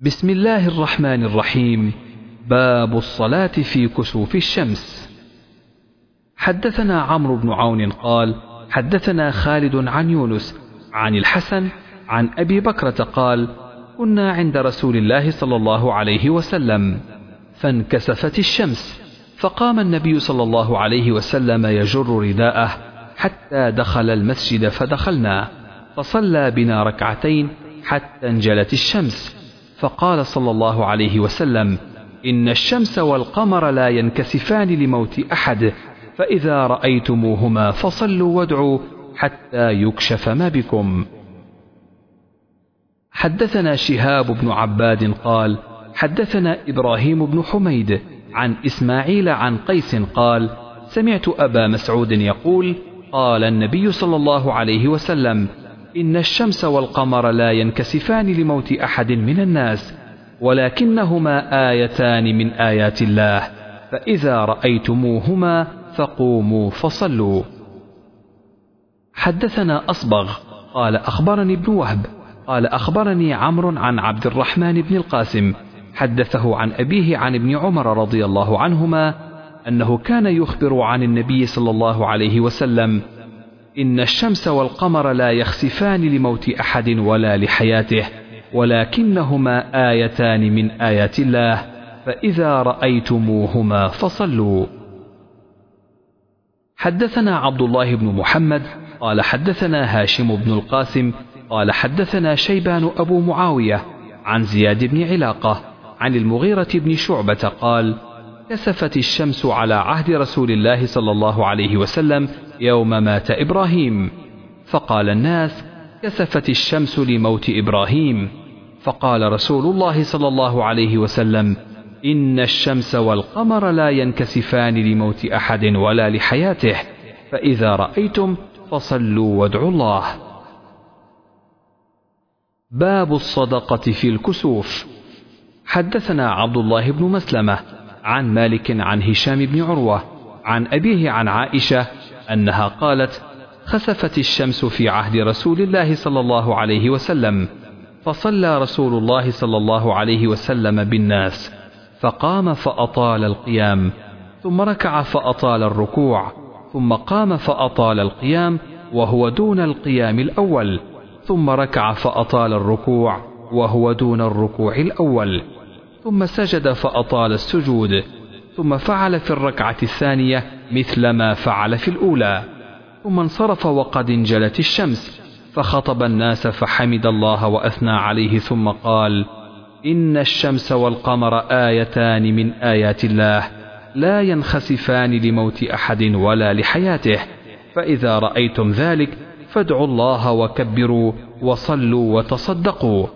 بسم الله الرحمن الرحيم. باب الصلاة في كسوف الشمس. حدثنا عمرو بن عون قال حدثنا خالد عن يونس عن الحسن عن أبي بكرة قال كنا عند رسول الله صلى الله عليه وسلم فانكسفت الشمس فقام النبي صلى الله عليه وسلم يجر رداءه حتى دخل المسجد فدخلنا فصلى بنا ركعتين حتى انجلت الشمس. فقال صلى الله عليه وسلم إن الشمس والقمر لا ينكسفان لموت أحد فإذا رأيتموهما فصلوا وادعوا حتى يكشف ما بكم. حدثنا شهاب بن عباد قال حدثنا إبراهيم بن حميد عن إسماعيل عن قيس قال سمعت أبا مسعود يقول قال النبي صلى الله عليه وسلم إن الشمس والقمر لا ينكسفان لموت أحد من الناس ولكنهما آيتان من آيات الله فإذا رأيتموهما فقوموا فصلوا. حدثنا أصبغ قال أخبرني ابن وهب قال أخبرني عمرو عن عبد الرحمن بن القاسم حدثه عن أبيه عن ابن عمر رضي الله عنهما أنه كان يخبر عن النبي صلى الله عليه وسلم إن الشمس والقمر لا يخسفان لموت أحد ولا لحياته ولكنهما آيتان من آيات الله فإذا رأيتموهما فصلوا. حدثنا عبد الله بن محمد قال حدثنا هاشم بن القاسم قال حدثنا شيبان أبو معاوية عن زياد بن علاقة عن المغيرة بن شعبة قال كسفت الشمس على عهد رسول الله صلى الله عليه وسلم يوم مات إبراهيم. فقال الناس كسفت الشمس لموت إبراهيم. فقال رسول الله صلى الله عليه وسلم إن الشمس والقمر لا ينكسفان لموت أحد ولا لحياته فإذا رأيتم فصلوا وادعوا الله. باب الصدقة في الكسوف. حدثنا عبد الله بن مسلمة عن مالك عن هشام بن عروة عن أبيه عن عائشة أنها قالت خسفت الشمس في عهد رسول الله صلى الله عليه وسلم فصلى رسول الله صلى الله عليه وسلم بالناس فقام فأطال القيام ثم ركع فأطال الركوع ثم قام فأطال القيام وهو دون القيام الأول ثم ركع فأطال الركوع وهو دون الركوع الأول. ثم سجد فأطال السجود ثم فعل في الركعة الثانية مثل ما فعل في الأولى. ثم انصرف وقد انجلت الشمس فخطب الناس فحمد الله وأثنى عليه ثم قال إن الشمس والقمر آيتان من آيات الله لا ينخسفان لموت أحد ولا لحياته فإذا رأيتم ذلك فادعوا الله وكبروا وصلوا وتصدقوا.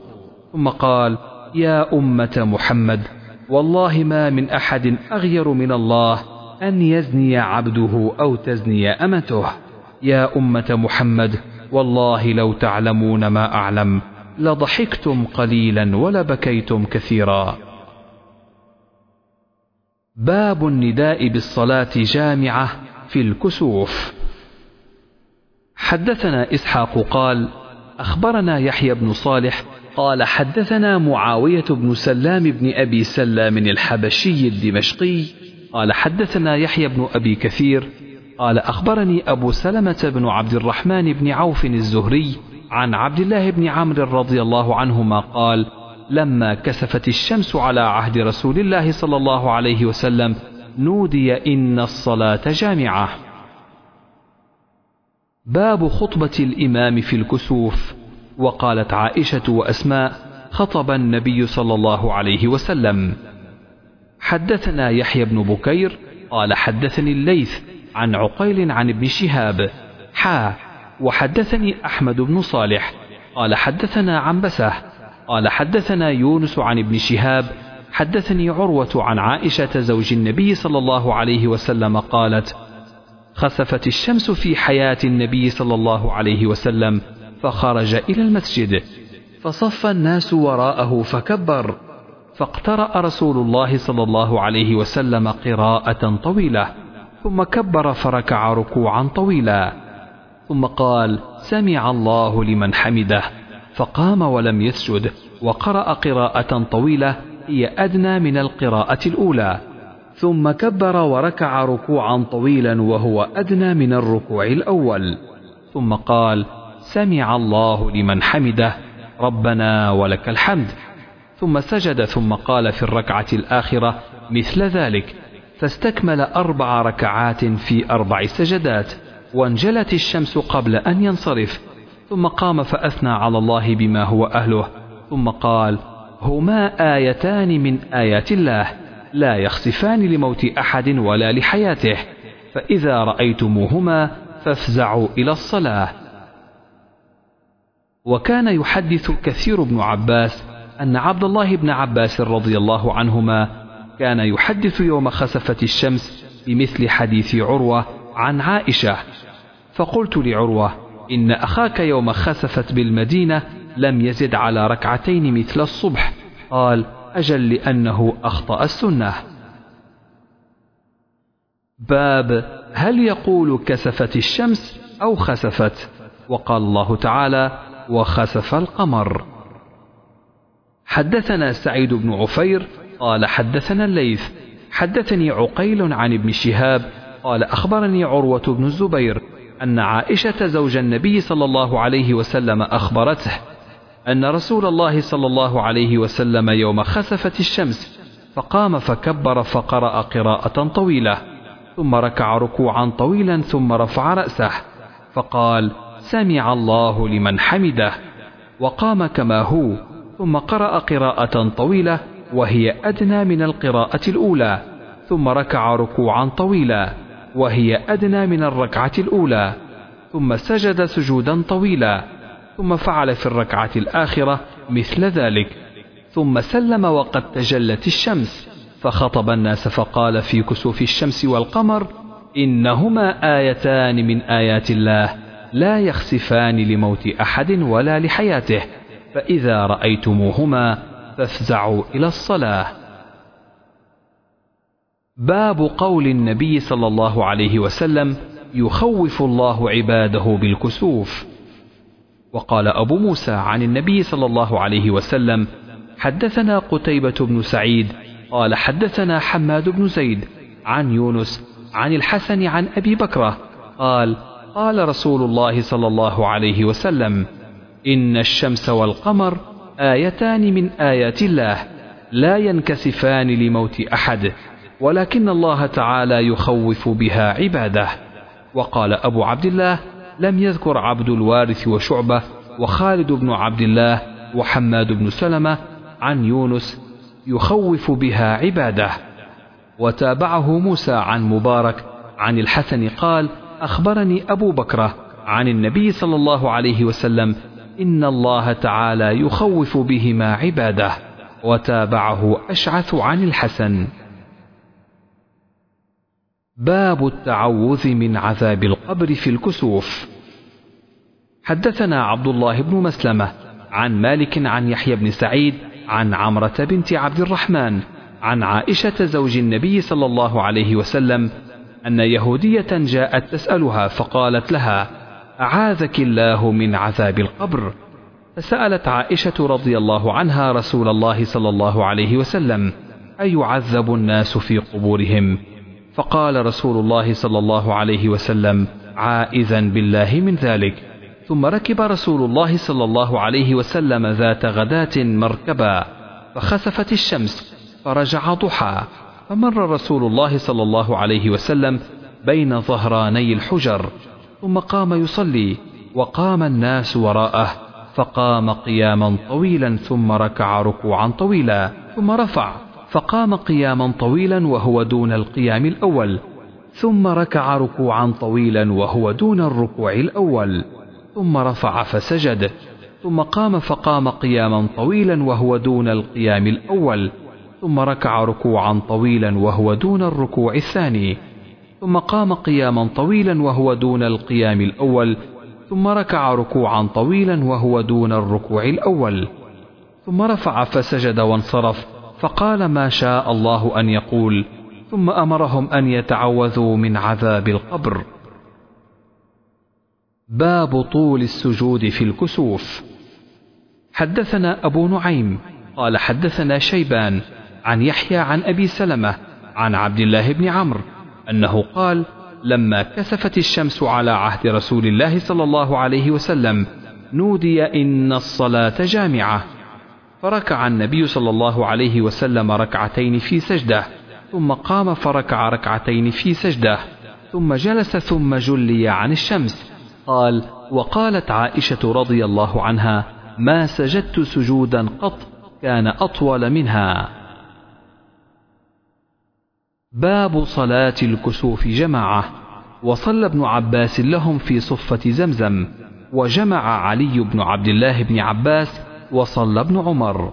ثم قال يا أمة محمد والله ما من أحد أغير من الله أن يزني عبده أو تزني أمته. يا أمة محمد والله لو تعلمون ما أعلم لضحكتم قليلا ولبكيتم كثيرا. باب النداء بالصلاة جامعة في الكسوف. حدثنا إسحاق قال أخبرنا يحيى بن صالح قال حدثنا معاوية بن سلام بن أبي سلام الحبشي الدمشقي قال حدثنا يحيى بن أبي كثير قال أخبرني أبو سلمة بن عبد الرحمن بن عوف الزهري عن عبد الله بن عمرو رضي الله عنهما قال لما كسفت الشمس على عهد رسول الله صلى الله عليه وسلم نودي إن الصلاة جامعة. باب خطبة الإمام في الكسوف. وقالت عائشة وأسماء خطب النبي صلى الله عليه وسلم. حدثنا يحيى بن بكير قال حدثني الليث عن عقيل عن ابن شهاب. حا وحدثني أحمد بن صالح. قال حدثنا عن بسه قال حدثنا يونس عن ابن شهاب. حدثني عروة عن عائشة زوج النبي صلى الله عليه وسلم قالت خسفت الشمس في حياة النبي صلى الله عليه وسلم. فخرج إلى المسجد. فصف الناس وراءه فكبر. فاقترأ رسول الله صلى الله عليه وسلم قراءة طويلة. ثم كبر فركع ركوعا طويلا. ثم قال سمع الله لمن حمده. فقام ولم يسجد. وقرأ قراءة طويلة هي أدنى من القراءة الأولى. ثم كبر وركع ركوعا طويلا وهو أدنى من الركوع الأول. ثم قال سمع الله لمن حمده ربنا ولك الحمد. ثم سجد ثم قال في الركعة الآخرة مثل ذلك. فاستكمل أربع ركعات في أربع سجدات وانجلت الشمس قبل أن ينصرف. ثم قام فأثنى على الله بما هو أهله. ثم قال هما آيتان من آيات الله لا يخسفان لموت أحد ولا لحياته فإذا رأيتموهما فافزعوا إلى الصلاة. وكان يحدث كثير بن عباس أن عبد الله بن عباس رضي الله عنهما كان يحدث يوم خسفت الشمس بمثل حديث عروة عن عائشة. فقلت لعروة إن أخاك يوم خسفت بالمدينة لم يزد على ركعتين مثل الصبح. قال أجل لأنه أخطأ السنة. باب هل يقول كسفت الشمس أو خسفت؟ وقال الله تعالى وخسف القمر. حدثنا سعيد بن عفير قال حدثنا الليث. حدثني عقيل عن ابن شهاب قال أخبرني عروة بن الزبير أن عائشة زوج النبي صلى الله عليه وسلم أخبرته أن رسول الله صلى الله عليه وسلم يوم خسفت الشمس فقام فكبر فقرأ قراءة طويلة ثم ركع ركوعا طويلا ثم رفع رأسه فقال سمع الله لمن حمده وقام كما هو ثم قرأ قراءة طويلة وهي أدنى من القراءة الأولى ثم ركع ركوعا طويلا وهي أدنى من الركعة الأولى ثم سجد سجودا طويلا ثم فعل في الركعة الآخرة مثل ذلك ثم سلم وقد تجلت الشمس فخطب الناس فقال في كسوف الشمس والقمر إنهما آيتان من آيات الله. لا يخسفان لموت أحد ولا لحياته فإذا رأيتموهما فافزعوا إلى الصلاة. باب قول النبي صلى الله عليه وسلم يخوف الله عباده بالكسوف. وقال أبو موسى عن النبي صلى الله عليه وسلم حدثنا قتيبة بن سعيد قال حدثنا حماد بن زيد عن يونس عن الحسن عن أبي بكرة قال قال رسول الله صلى الله عليه وسلم إن الشمس والقمر آيتان من آيات الله لا ينكسفان لموت أحد ولكن الله تعالى يخوف بها عباده. وقال أبو عبد الله لم يذكر عبد الوارث وشعبة وخالد بن عبد الله وحماد بن سلمة عن يونس يخوف بها عباده. وتابعه موسى عن مبارك عن الحسن قال أخبرني أبو بكرة عن النبي صلى الله عليه وسلم إن الله تعالى يخوف بهما عباده وتابعه أشعث عن الحسن. باب التعوذ من عذاب القبر في الكسوف. حدثنا عبد الله بن مسلمة عن مالك عن يحيى بن سعيد عن عمرة بنت عبد الرحمن عن عائشة زوج النبي صلى الله عليه وسلم أن يهودية جاءت تسألها فقالت لها أعاذك الله من عذاب القبر؟ فسألت عائشة رضي الله عنها رسول الله صلى الله عليه وسلم أيعذب الناس في قبورهم؟ فقال رسول الله صلى الله عليه وسلم عائذا بالله من ذلك. ثم ركب رسول الله صلى الله عليه وسلم ذات غداة مركبا فخسفت الشمس فرجع ضحى. فمر رسول الله صلى الله عليه وسلم بين ظهراني الحجر ثم قام يصلي وقام الناس وراءه فقام قياما طويلا ثم ركع ركوعا طويلا ثم رفع فقام قياما طويلا وهو دون القيام الأول ثم ركع ركوعا طويلا وهو دون الركوع الأول ثم رفع فسجد ثم قام فقام قياما طويلا وهو دون القيام الأول. ثم ركع ركوعا طويلا وهو دون الركوع الثاني ثم قام قياما طويلا وهو دون القيام الأول ثم ركع ركوعا طويلا وهو دون الركوع الأول ثم رفع فسجد وانصرف فقال ما شاء الله أن يقول ثم أمرهم أن يتعوذوا من عذاب القبر. باب طول السجود في الكسوف. حدثنا أبو نعيم قال حدثنا شيبان عن يحيى عن أبي سلمة عن عبد الله بن عمرو أنه قال لما كسفت الشمس على عهد رسول الله صلى الله عليه وسلم نودي إن الصلاة جامعة. فركع النبي صلى الله عليه وسلم ركعتين في سجدة ثم قام فركع ركعتين في سجدة ثم جلس ثم جلي عن الشمس. قال وقالت عائشة رضي الله عنها ما سجدت سجودا قط كان أطول منها. باب صلاة الكسوف جماعة. وصلى ابن عباس لهم في صفة زمزم وجمع علي بن عبد الله بن عباس وصلى ابن عمر.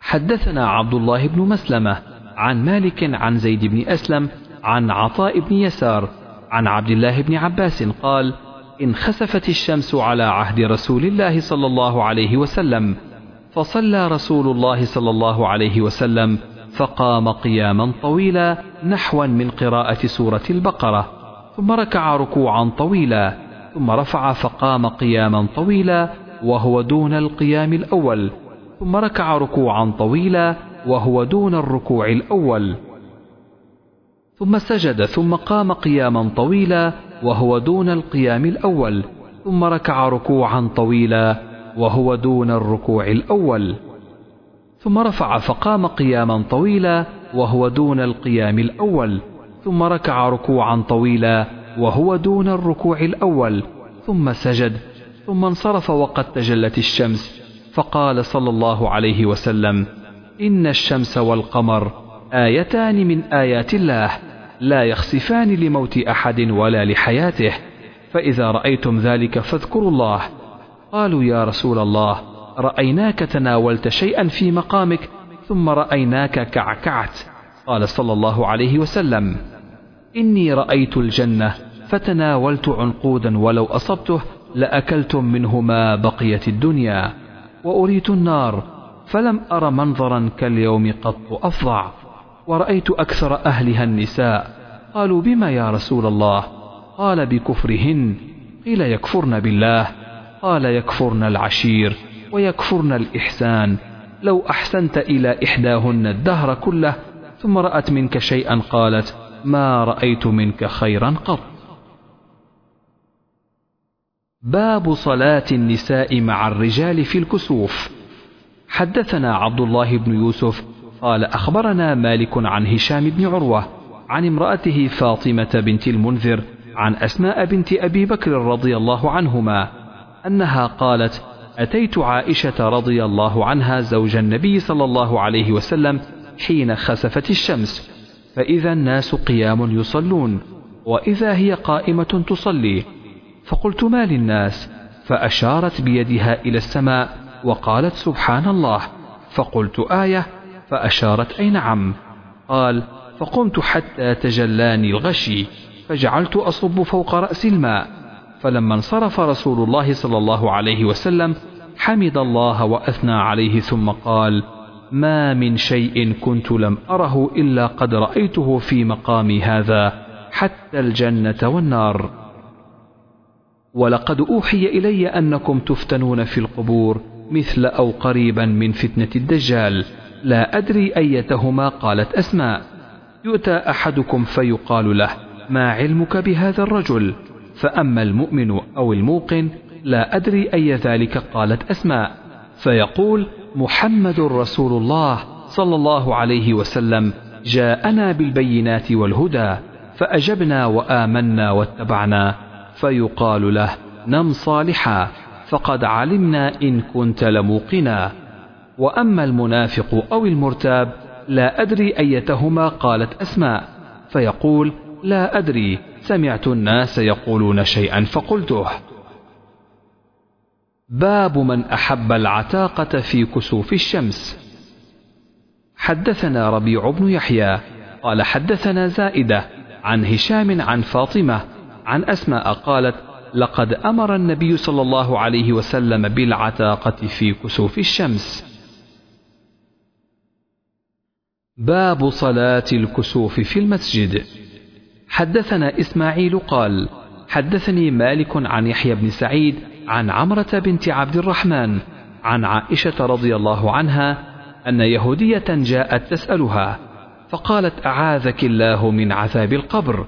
حدثنا عبد الله بن مسلمة عن مالك عن زيد بن أسلم عن عطاء بن يسار عن عبد الله بن عباس قال انخسفت الشمس على عهد رسول الله صلى الله عليه وسلم فصلى رسول الله صلى الله عليه وسلم فقام قياما طويلا نحوا من قراءة سورة البقرة ثم ركع ركوعا طويلا ثم رفع فقام قياما طويلا وهو دون القيام الأول ثم ركع ركوعا طويلا وهو دون الركوع الأول. ثم سجد ثم قام قياما طويلا وهو دون القيام الأول ثم ركع ركوعا طويلا وهو دون الركوع الأول. ثم رفع فقام قياما طويلا وهو دون القيام الأول ثم ركع ركوعا طويلا وهو دون الركوع الأول ثم سجد ثم انصرف وقد تجلت الشمس فقال صلى الله عليه وسلم إن الشمس والقمر آيتان من آيات الله لا يخسفان لموت أحد ولا لحياته فإذا رأيتم ذلك فاذكروا الله. قالوا يا رسول الله رأيناك تناولت شيئا في مقامك ثم رأيناك كعكعت. قال صلى الله عليه وسلم إني رأيت الجنة فتناولت عنقودا ولو أصبته لأكلتم منه ما بقيت الدنيا وأريت النار فلم أر منظرا كاليوم قط أفظع. ورأيت أكثر أهلها النساء. قالوا بما يا رسول الله؟ قال بكفرهن. قيل يكفرن بالله؟ قال يكفرن العشير. ويكفرن الإحسان. لو أحسنت إلى إحداهن الدهر كله ثم رأت منك شيئا قالت ما رأيت منك خيرا قط. باب صلاة النساء مع الرجال في الكسوف. حدثنا عبد الله بن يوسف قال أخبرنا مالك عن هشام بن عروة عن امرأته فاطمة بنت المنذر عن أسماء بنت أبي بكر رضي الله عنهما أنها قالت أتيت عائشة رضي الله عنها زوج النبي صلى الله عليه وسلم حين خسفت الشمس فإذا الناس قيام يصلون وإذا هي قائمة تصلي. فقلت ما للناس؟ فأشارت بيدها إلى السماء وقالت سبحان الله. فقلت آية فأشارت أي نعم. قال فقمت حتى تجلاني الغشي فجعلت أصب فوق رأس الماء. فلما انصرف رسول الله صلى الله عليه وسلم حمد الله وأثنى عليه ثم قال ما من شيء كنت لم أره إلا قد رأيته في مقامي هذا حتى الجنة والنار. ولقد أوحي إلي أنكم تفتنون في القبور مثل أو قريبا من فتنة الدجال. لا أدري أيتهما قالت أسماء. يؤتى أحدكم فيقال له ما علمك بهذا الرجل؟ فأما المؤمن أو الموقن لا أدري أي ذلك قالت أسماء فيقول محمد رسول الله صلى الله عليه وسلم جاءنا بالبينات والهدى فأجبنا وآمنا واتبعنا. فيقال له نم صالحا فقد علمنا إن كنت لموقنا. وأما المنافق أو المرتاب لا أدري أيتهما قالت أسماء فيقول لا أدري سمعت الناس يقولون شيئا فقلته. باب من أحب العتاقة في كسوف الشمس. حدثنا ربيع بن يحيى قال حدثنا زائدة عن هشام عن فاطمة عن أسماء قالت لقد أمر النبي صلى الله عليه وسلم بالعتاقة في كسوف الشمس. باب صلاة الكسوف في المسجد. حدثنا إسماعيل قال حدثني مالك عن يحيى بن سعيد عن عمرة بنت عبد الرحمن عن عائشة رضي الله عنها أن يهودية جاءت تسألها فقالت أعاذك الله من عذاب القبر؟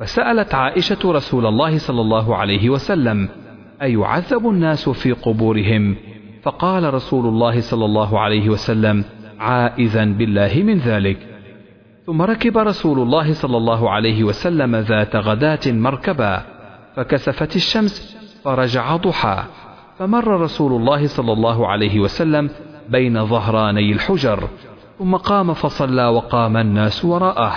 فسألت عائشة رسول الله صلى الله عليه وسلم أيعذب الناس في قبورهم؟ فقال رسول الله صلى الله عليه وسلم عائذا بالله من ذلك. ثم ركب رسول الله صلى الله عليه وسلم ذات غداة مركبا فكسفت الشمس فرجع ضحى. فمر رسول الله صلى الله عليه وسلم بين ظهراني الحجر ثم قام فصلى وقام الناس وراءه.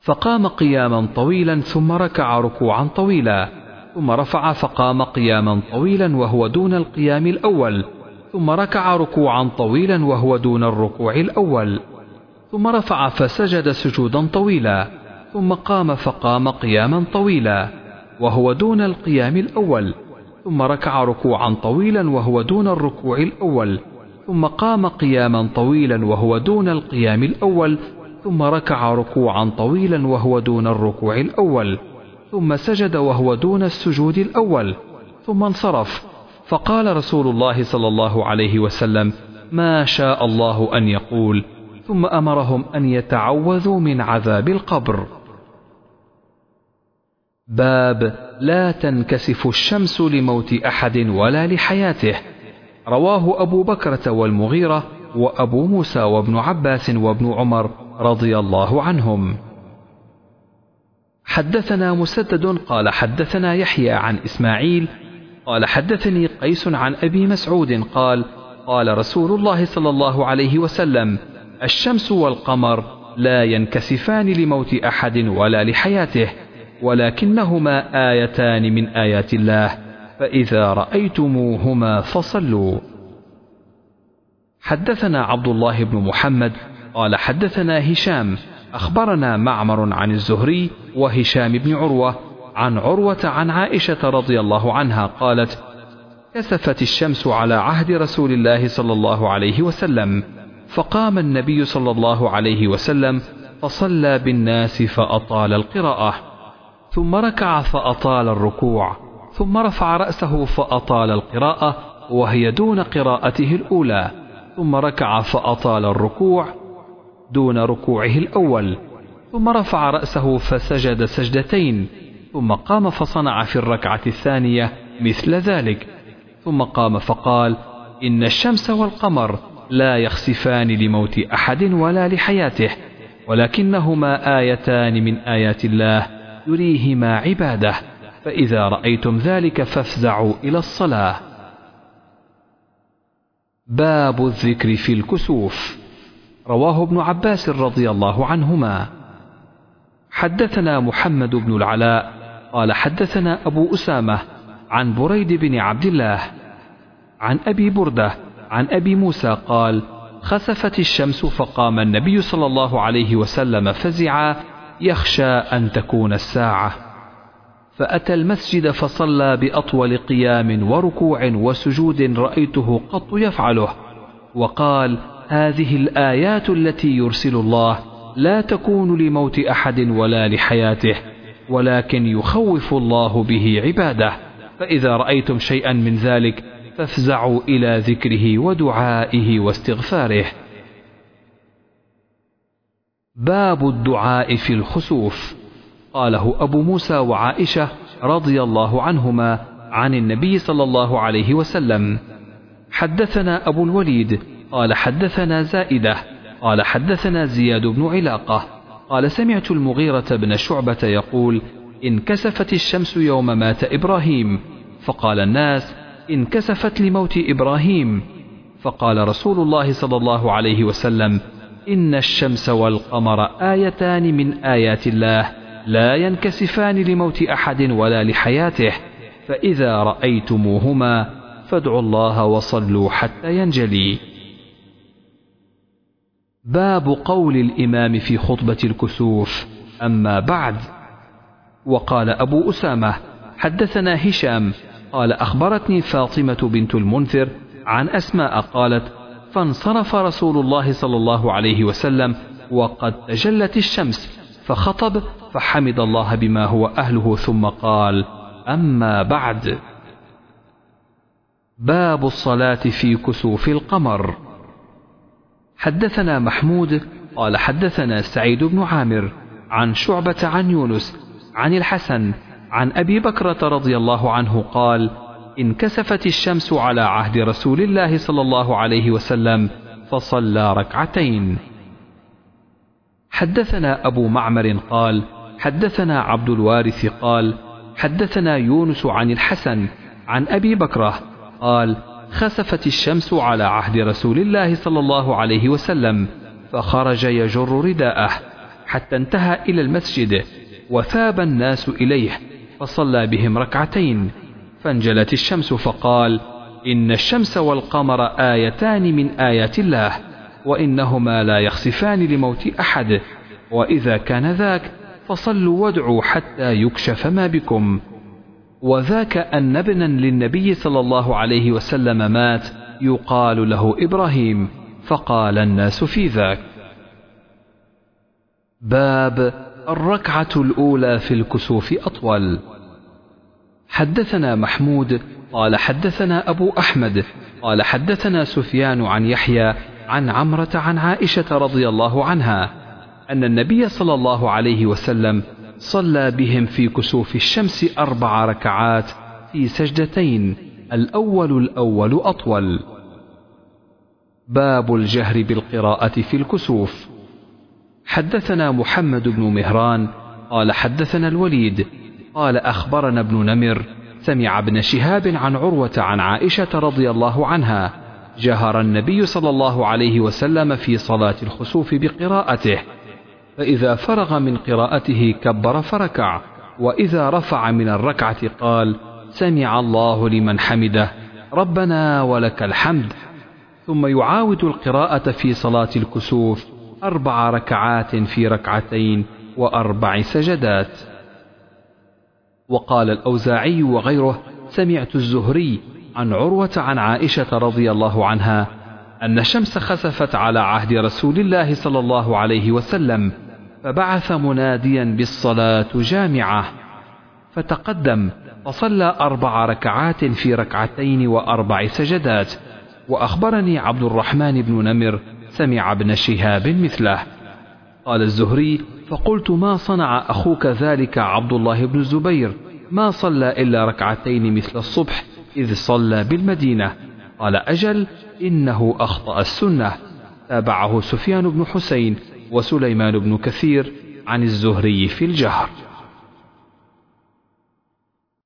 فقام قياما طويلا ثم ركع ركوعا طويلا ثم رفع فقام قياما طويلا وهو دون القيام الأول ثم ركع ركوعا طويلا وهو دون الركوع الأول. ثم رفع فسجد سجودا طويلا ثم قام فقام قياما طويلا وهو دون القيام الأول ثم ركع ركوعا طويلا وهو دون الركوع الأول ثم قام قياما طويلا وهو دون القيام الأول ثم ركع ركوعا طويلا وهو دون الركوع الأول ثم سجد وهو دون السجود الأول ثم انصرف. فقال رسول الله صلى الله عليه وسلم ما شاء الله أن يقول ثم أمرهم أن يتعوذوا من عذاب القبر. باب لا تنكسف الشمس لموت أحد ولا لحياته. رواه أبو بكرة والمغيرة وأبو موسى وابن عباس وابن عمر رضي الله عنهم. حدثنا مسدد قال حدثنا يحيى عن إسماعيل قال حدثني قيس عن أبي مسعود قال قال رسول الله صلى الله عليه وسلم الشمس والقمر لا ينكسفان لموت أحد ولا لحياته ولكنهما آيتان من آيات الله فإذا رأيتموهما فصلوا. حدثنا عبد الله بن محمد قال حدثنا هشام أخبرنا معمر عن الزهري وهشام بن عروة عن عروة عن عائشة رضي الله عنها قالت كسفت الشمس على عهد رسول الله صلى الله عليه وسلم فقام النبي صلى الله عليه وسلم فصلى بالناس فأطال القراءة ثم ركع فأطال الركوع ثم رفع رأسه فأطال القراءة وهي دون قراءته الأولى ثم ركع فأطال الركوع دون ركوعه الأول ثم رفع رأسه فسجد سجدتين ثم قام فصنع في الركعة الثانية مثل ذلك ثم قام فقال إن الشمس والقمر لا يخسفان لموت أحد ولا لحياته ولكنهما آيتان من آيات الله يريهما عباده فإذا رأيتم ذلك فافزعوا إلى الصلاة. باب الذكر في الكسوف رواه ابن عباس رضي الله عنهما. حدثنا محمد بن العلاء قال حدثنا أبو أسامة عن بريد بن عبد الله عن أبي بردة عن أبي موسى قال خسفت الشمس فقام النبي صلى الله عليه وسلم فزعا يخشى أن تكون الساعة. فأتى المسجد فصلى بأطول قيام وركوع وسجود رأيته قط يفعله وقال هذه الآيات التي يرسل الله لا تكون لموت أحد ولا لحياته ولكن يخوف الله به عباده فإذا رأيتم شيئا من ذلك فافزعوا إلى ذكره ودعائه واستغفاره. باب الدعاء في الخسوف. قاله أبو موسى وعائشة رضي الله عنهما عن النبي صلى الله عليه وسلم. حدثنا أبو الوليد قال حدثنا زائدة قال حدثنا زياد بن علاقة. قال سمعت المغيرة بن شعبة يقول انكسفت الشمس يوم مات إبراهيم. فقال الناس انكسفت لموت إبراهيم. فقال رسول الله صلى الله عليه وسلم إن الشمس والقمر آيتان من آيات الله لا ينكسفان لموت أحد ولا لحياته فإذا رأيتموهما فادعوا الله وصلوا حتى ينجلي. باب قول الإمام في خطبة الكسوف. أما بعد وقال أبو أسامة حدثنا هشام قال أخبرتني فاطمة بنت المنذر عن أسماء قالت فانصرف رسول الله صلى الله عليه وسلم وقد تجلت الشمس فخطب فحمد الله بما هو أهله ثم قال أما بعد. باب الصلاة في كسوف القمر. حدثنا محمود قال حدثنا سعيد بن عامر عن شعبة عن يونس عن الحسن عن أبي بكرة رضي الله عنه قال انكسفت الشمس على عهد رسول الله صلى الله عليه وسلم فصلى ركعتين. حدثنا أبو معمر قال حدثنا عبد الوارث قال حدثنا يونس عن الحسن عن أبي بكرة قال خسفت الشمس على عهد رسول الله صلى الله عليه وسلم فخرج يجر رداءه حتى انتهى إلى المسجد وثاب الناس إليه. فصلى بهم ركعتين. فانجلت الشمس فقال إن الشمس والقمر آيتان من آيات الله وإنهما لا يخسفان لموت أحد. وإذا كان ذاك فصلوا وادعوا حتى يكشف ما بكم. وذاك أن ابنا للنبي صلى الله عليه وسلم مات يقال له إبراهيم فقال الناس في ذاك. باب الركعة الأولى في الكسوف أطول. حدثنا محمود قال حدثنا أبو أحمد قال حدثنا سفيان عن يحيى عن عمرة عن عائشة رضي الله عنها أن النبي صلى الله عليه وسلم صلى بهم في كسوف الشمس أربع ركعات في سجدتين الأول الأول أطول. باب الجهر بالقراءة في الكسوف. حدثنا محمد بن مهران قال حدثنا الوليد قال أخبرنا ابن نمر سمع ابن شهاب عن عروة عن عائشة رضي الله عنها جهر النبي صلى الله عليه وسلم في صلاة الخسوف بقراءته فإذا فرغ من قراءته كبر فركع وإذا رفع من الركعة قال سمع الله لمن حمده ربنا ولك الحمد ثم يعاود القراءة في صلاة الكسوف أربع ركعات في ركعتين وأربع سجدات. وقال الأوزاعي وغيره سمعت الزهري عن عروة عن عائشة رضي الله عنها أن الشمس خسفت على عهد رسول الله صلى الله عليه وسلم فبعث مناديا بالصلاة جامعة فتقدم فصلى أربع ركعات في ركعتين وأربع سجدات. وأخبرني عبد الرحمن بن نمر سمع ابن شهاب مثله. قال الزهري فقلت ما صنع أخوك ذلك عبد الله بن الزبير؟ ما صلى إلا ركعتين مثل الصبح إذ صلى بالمدينة. قال أجل إنه أخطأ السنة. تابعه سفيان بن حسين وسليمان بن كثير عن الزهري في الجهر.